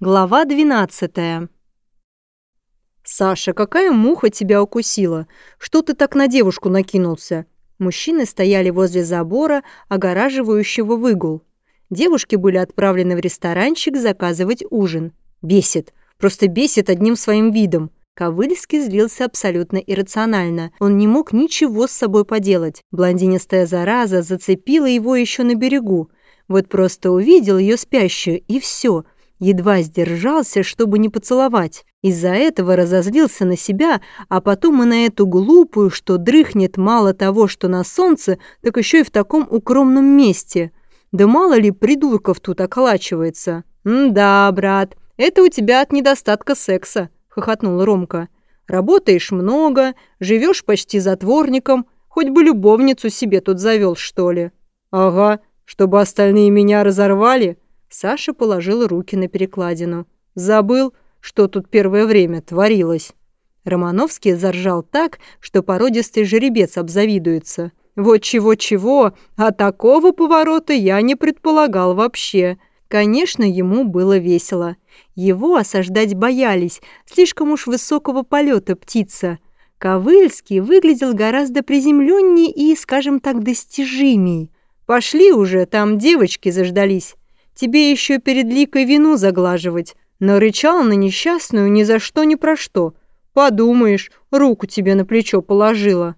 Глава 12 «Саша, какая муха тебя укусила? Что ты так на девушку накинулся?» Мужчины стояли возле забора, огораживающего выгул. Девушки были отправлены в ресторанчик заказывать ужин. Бесит. Просто бесит одним своим видом. Ковыльский злился абсолютно иррационально. Он не мог ничего с собой поделать. Блондинистая зараза зацепила его еще на берегу. Вот просто увидел ее спящую, и все — едва сдержался, чтобы не поцеловать. Из-за этого разозлился на себя, а потом и на эту глупую, что дрыхнет мало того, что на солнце, так еще и в таком укромном месте. Да мало ли придурков тут околачивается. «Да, брат, это у тебя от недостатка секса», — хохотнул Ромка. «Работаешь много, живешь почти затворником, хоть бы любовницу себе тут завел, что ли». «Ага, чтобы остальные меня разорвали», Саша положил руки на перекладину. «Забыл, что тут первое время творилось». Романовский заржал так, что породистый жеребец обзавидуется. Вот чего-чего, а такого поворота я не предполагал вообще. Конечно, ему было весело. Его осаждать боялись, слишком уж высокого полета птица. Ковыльский выглядел гораздо приземленнее и, скажем так, достижимей. «Пошли уже, там девочки заждались». Тебе еще перед Ликой вину заглаживать. Но рычал на несчастную ни за что ни про что. Подумаешь, руку тебе на плечо положила.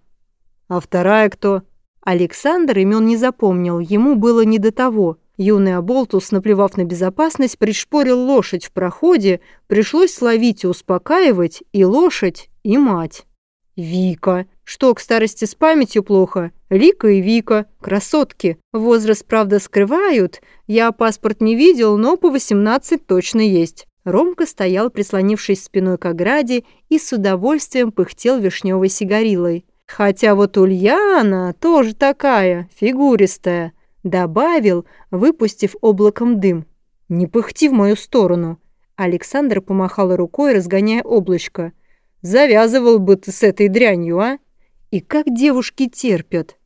А вторая кто? Александр имен не запомнил, ему было не до того. Юный Аболтус, наплевав на безопасность, пришпорил лошадь в проходе, пришлось словить и успокаивать и лошадь, и мать. Вика. Что, к старости с памятью плохо? Лика и Вика. Красотки. Возраст, правда, скрывают. Я паспорт не видел, но по 18 точно есть. Ромка стоял, прислонившись спиной к ограде, и с удовольствием пыхтел вишневой сигарилой. «Хотя вот Ульяна тоже такая, фигуристая», — добавил, выпустив облаком дым. «Не пыхти в мою сторону». Александр помахал рукой, разгоняя облачко. Завязывал бы ты с этой дрянью, а? И как девушки терпят.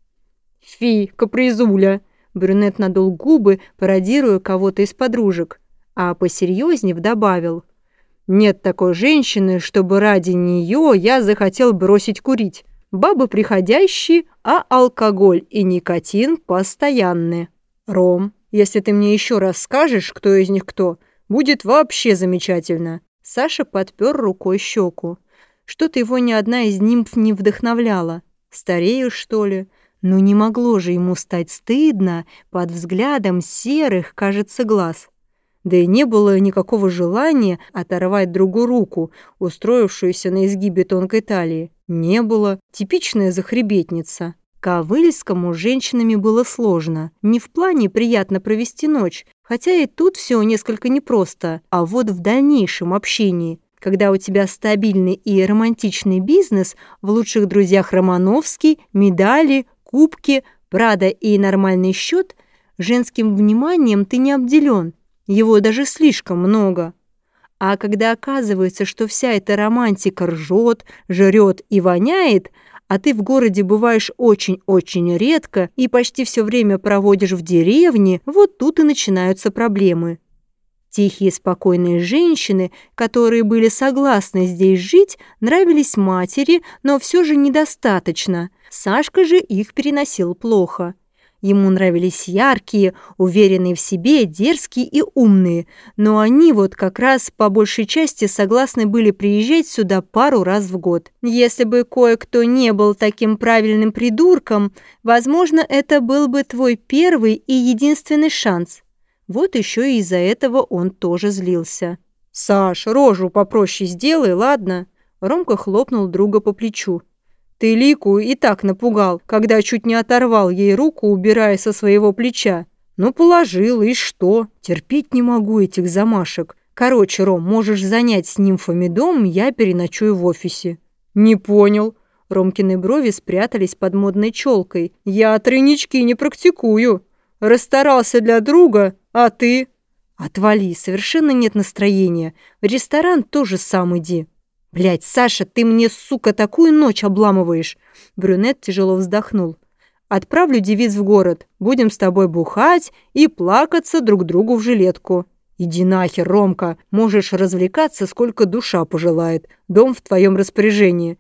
Фи, капризуля. Брюнет надул губы, пародируя кого-то из подружек, а посерьезнее добавил. Нет такой женщины, чтобы ради нее я захотел бросить курить. Бабы приходящие, а алкоголь и никотин постоянны. Ром, если ты мне еще раз скажешь, кто из них кто, будет вообще замечательно. Саша подпер рукой щеку. Что-то его ни одна из нимф не вдохновляла. Старею, что ли? Но не могло же ему стать стыдно под взглядом серых, кажется, глаз. Да и не было никакого желания оторвать другу руку, устроившуюся на изгибе тонкой талии. Не было. Типичная захребетница. Ковыльскому женщинами было сложно. Не в плане приятно провести ночь, хотя и тут все несколько непросто, а вот в дальнейшем общении. Когда у тебя стабильный и романтичный бизнес, в лучших друзьях Романовский, медали, кубки, Прада и нормальный счет, женским вниманием ты не обделен. Его даже слишком много. А когда оказывается, что вся эта романтика ржет, жрет и воняет, а ты в городе бываешь очень-очень редко и почти все время проводишь в деревне, вот тут и начинаются проблемы. Тихие спокойные женщины, которые были согласны здесь жить, нравились матери, но все же недостаточно. Сашка же их переносил плохо. Ему нравились яркие, уверенные в себе, дерзкие и умные, но они вот как раз по большей части согласны были приезжать сюда пару раз в год. Если бы кое-кто не был таким правильным придурком, возможно, это был бы твой первый и единственный шанс. Вот еще и из-за этого он тоже злился. «Саш, рожу попроще сделай, ладно?» Ромка хлопнул друга по плечу. «Ты Лику и так напугал, когда чуть не оторвал ей руку, убирая со своего плеча. Ну, положил, и что? Терпеть не могу этих замашек. Короче, Ром, можешь занять с нимфами дом, я переночую в офисе». «Не понял». Ромкины брови спрятались под модной челкой. «Я тройнички не практикую. Расстарался для друга, а ты? Отвали, совершенно нет настроения. В ресторан тоже сам иди. Блядь, Саша, ты мне, сука, такую ночь обламываешь. Брюнет тяжело вздохнул. Отправлю девиц в город. Будем с тобой бухать и плакаться друг другу в жилетку. «Иди нахер, Ромка, можешь развлекаться, сколько душа пожелает. Дом в твоем распоряжении».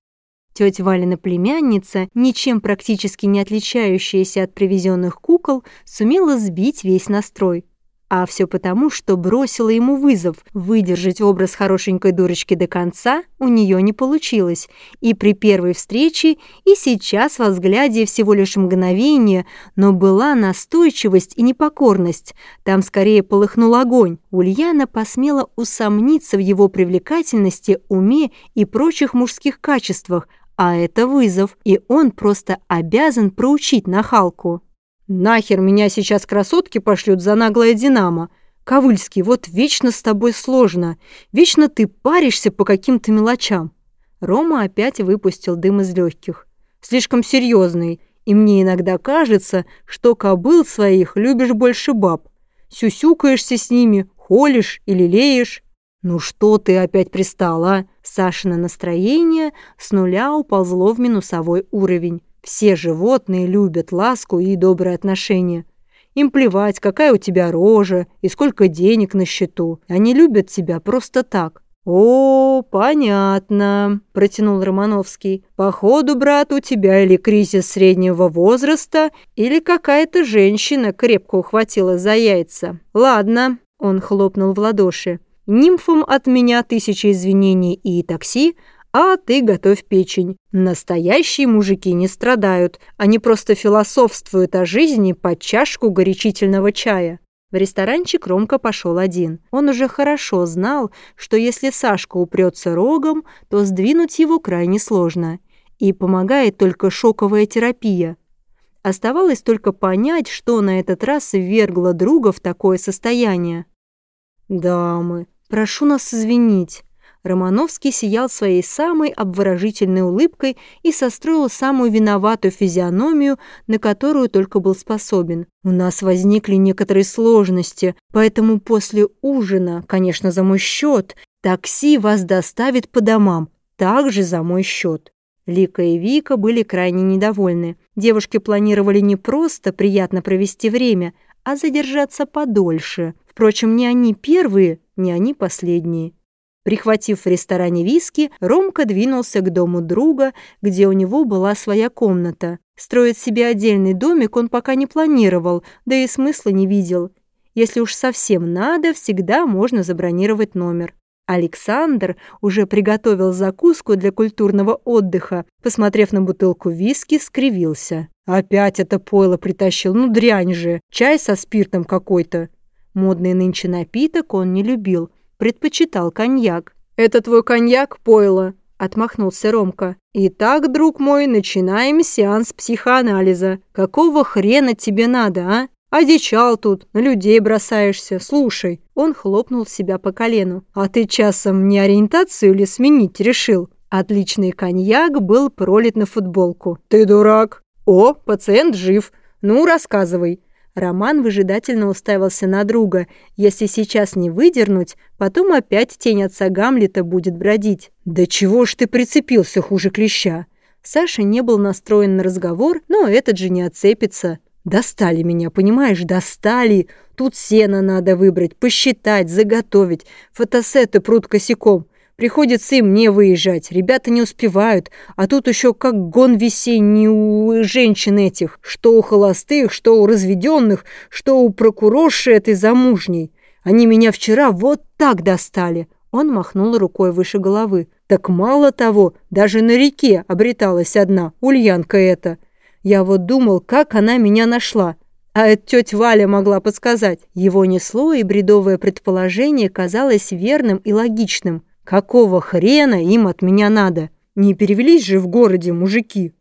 Тетя Валина племянница, ничем практически не отличающаяся от привезенных кукол, сумела сбить весь настрой. А все потому, что бросила ему вызов. Выдержать образ хорошенькой дурочки до конца у нее не получилось. И при первой встрече, и сейчас во взгляде всего лишь мгновение, но была настойчивость и непокорность. Там скорее полыхнул огонь. Ульяна посмела усомниться в его привлекательности, уме и прочих мужских качествах, а это вызов, и он просто обязан проучить нахалку. Нахер меня сейчас красотки пошлют за наглое Динамо. Ковыльский, вот вечно с тобой сложно. Вечно ты паришься по каким-то мелочам. Рома опять выпустил дым из легких. Слишком серьезный, и мне иногда кажется, что кобыл своих любишь больше баб. Сюсюкаешься с ними, холишь или леешь. Ну что ты опять пристала? Сашина настроение с нуля уползло в минусовой уровень. Все животные любят ласку и добрые отношения. Им плевать, какая у тебя рожа и сколько денег на счету. Они любят тебя просто так. «О, понятно», – протянул Романовский. «Походу, брат, у тебя или кризис среднего возраста, или какая-то женщина крепко ухватила за яйца. Ладно», – он хлопнул в ладоши. «Нимфам от меня тысячи извинений и такси, а ты готовь печень. Настоящие мужики не страдают, они просто философствуют о жизни под чашку горячительного чая. В ресторанчик Ромка пошел один. Он уже хорошо знал, что если Сашка упрется рогом, то сдвинуть его крайне сложно. И помогает только шоковая терапия. Оставалось только понять, что на этот раз ввергло друга в такое состояние. «Дамы, прошу нас извинить». Романовский сиял своей самой обворожительной улыбкой и состроил самую виноватую физиономию, на которую только был способен. «У нас возникли некоторые сложности, поэтому после ужина, конечно, за мой счет, такси вас доставит по домам, также за мой счет». Лика и Вика были крайне недовольны. Девушки планировали не просто приятно провести время, а задержаться подольше. Впрочем, не они первые, не они последние. Прихватив в ресторане виски, Ромка двинулся к дому друга, где у него была своя комната. Строить себе отдельный домик он пока не планировал, да и смысла не видел. Если уж совсем надо, всегда можно забронировать номер. Александр уже приготовил закуску для культурного отдыха. Посмотрев на бутылку виски, скривился. «Опять это пойло притащил, ну дрянь же! Чай со спиртом какой-то!» Модный нынче напиток он не любил, предпочитал коньяк. «Это твой коньяк, пойло?» – отмахнулся Ромка. «Итак, друг мой, начинаем сеанс психоанализа. Какого хрена тебе надо, а? Одичал тут, на людей бросаешься. Слушай». Он хлопнул себя по колену. «А ты часом не ориентацию или сменить решил?» Отличный коньяк был пролит на футболку. «Ты дурак!» «О, пациент жив. Ну, рассказывай». Роман выжидательно уставился на друга. Если сейчас не выдернуть, потом опять тень отца Гамлета будет бродить. «Да чего ж ты прицепился хуже клеща?» Саша не был настроен на разговор, но этот же не отцепится. «Достали меня, понимаешь, достали. Тут сено надо выбрать, посчитать, заготовить. Фотосеты прут косяком. Приходится и мне выезжать. Ребята не успевают. А тут еще как гон весенний у женщин этих. Что у холостых, что у разведенных, что у прокурорши этой замужней. Они меня вчера вот так достали. Он махнул рукой выше головы. Так мало того, даже на реке обреталась одна, Ульянка эта. Я вот думал, как она меня нашла. А это тетя Валя могла подсказать. Его несло, и бредовое предположение казалось верным и логичным. Какого хрена им от меня надо? Не перевелись же в городе мужики.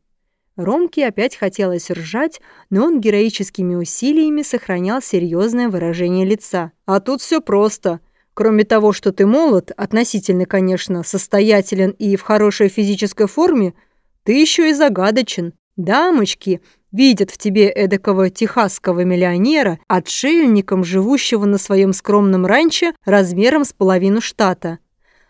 Ромке опять хотелось ржать, но он героическими усилиями сохранял серьезное выражение лица. А тут все просто. Кроме того, что ты молод, относительно, конечно, состоятелен и в хорошей физической форме, ты еще и загадочен. Дамочки видят в тебе эдакого техасского миллионера, отшельником, живущего на своем скромном ранчо размером с половину штата.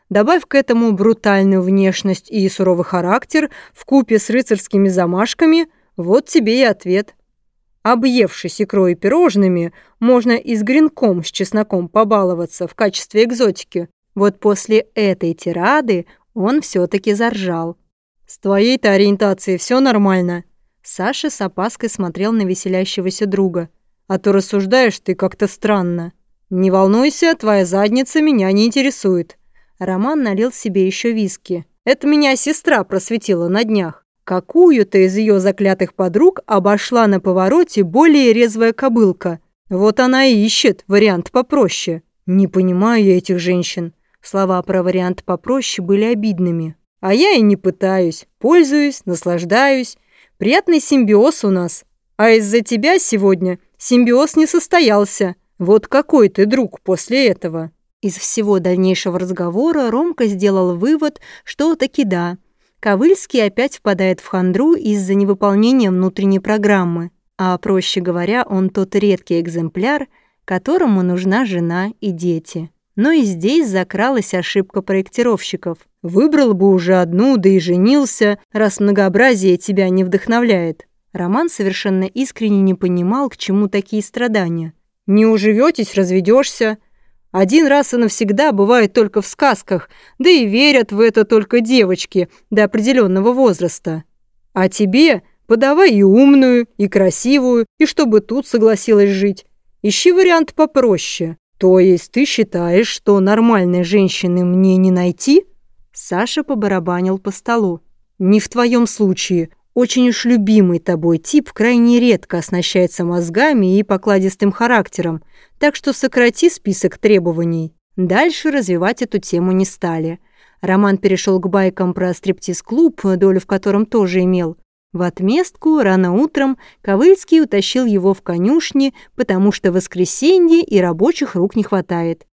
Добавь к этому брутальную внешность и суровый характер в купе с рыцарскими замашками, вот тебе и ответ. Объевшись икрой и пирожными, можно и с гренком с чесноком побаловаться в качестве экзотики. Вот после этой тирады он все-таки заржал. «С твоей-то ориентацией все нормально?» Саша с опаской смотрел на веселящегося друга. «А то рассуждаешь ты как-то странно. Не волнуйся, твоя задница меня не интересует». Роман налил себе еще виски. «Это меня сестра просветила на днях. Какую-то из ее заклятых подруг обошла на повороте более резвая кобылка. Вот она и ищет вариант попроще. Не понимаю я этих женщин. Слова про вариант попроще были обидными. А я и не пытаюсь. Пользуюсь, наслаждаюсь. Приятный симбиоз у нас. А из-за тебя сегодня симбиоз не состоялся. Вот какой ты друг после этого. Из всего дальнейшего разговора Ромка сделал вывод, что таки да. Ковыльский опять впадает в хандру из-за невыполнения внутренней программы. А проще говоря, он тот редкий экземпляр, которому нужна жена и дети. Но и здесь закралась ошибка проектировщиков. Выбрал бы уже одну, да и женился, раз многообразие тебя не вдохновляет. Роман совершенно искренне не понимал, к чему такие страдания. «Не уживетесь, разведешься. Один раз и навсегда бывает только в сказках, да и верят в это только девочки до определенного возраста. А тебе подавай и умную, и красивую, и чтобы тут согласилась жить. Ищи вариант попроще». «То есть ты считаешь, что нормальной женщины мне не найти?» Саша побарабанил по столу. «Не в твоем случае. Очень уж любимый тобой тип крайне редко оснащается мозгами и покладистым характером, так что сократи список требований». Дальше развивать эту тему не стали. Роман перешел к байкам про стриптиз-клуб, долю в котором тоже имел. В отместку рано утром Ковыльский утащил его в конюшни, потому что воскресенье и рабочих рук не хватает.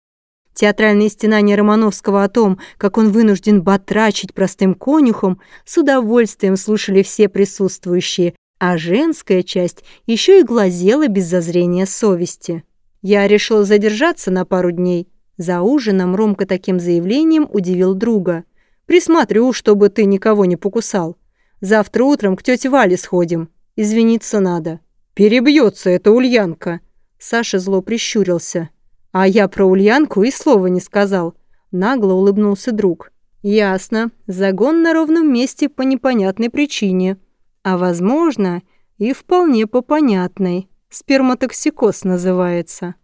Театральные стенания Романовского о том, как он вынужден батрачить простым конюхом, с удовольствием слушали все присутствующие, а женская часть еще и глазела без зазрения совести. Я решил задержаться на пару дней. За ужином Ромка таким заявлением удивил друга. «Присмотрю, чтобы ты никого не покусал. Завтра утром к тете Вале сходим. Извиниться надо. Перебьется эта Ульянка. Саша зло прищурился. А я про Ульянку и слова не сказал. Нагло улыбнулся друг. Ясно. Загон на ровном месте по непонятной причине. А возможно, и вполне по понятной. Сперматоксикоз называется.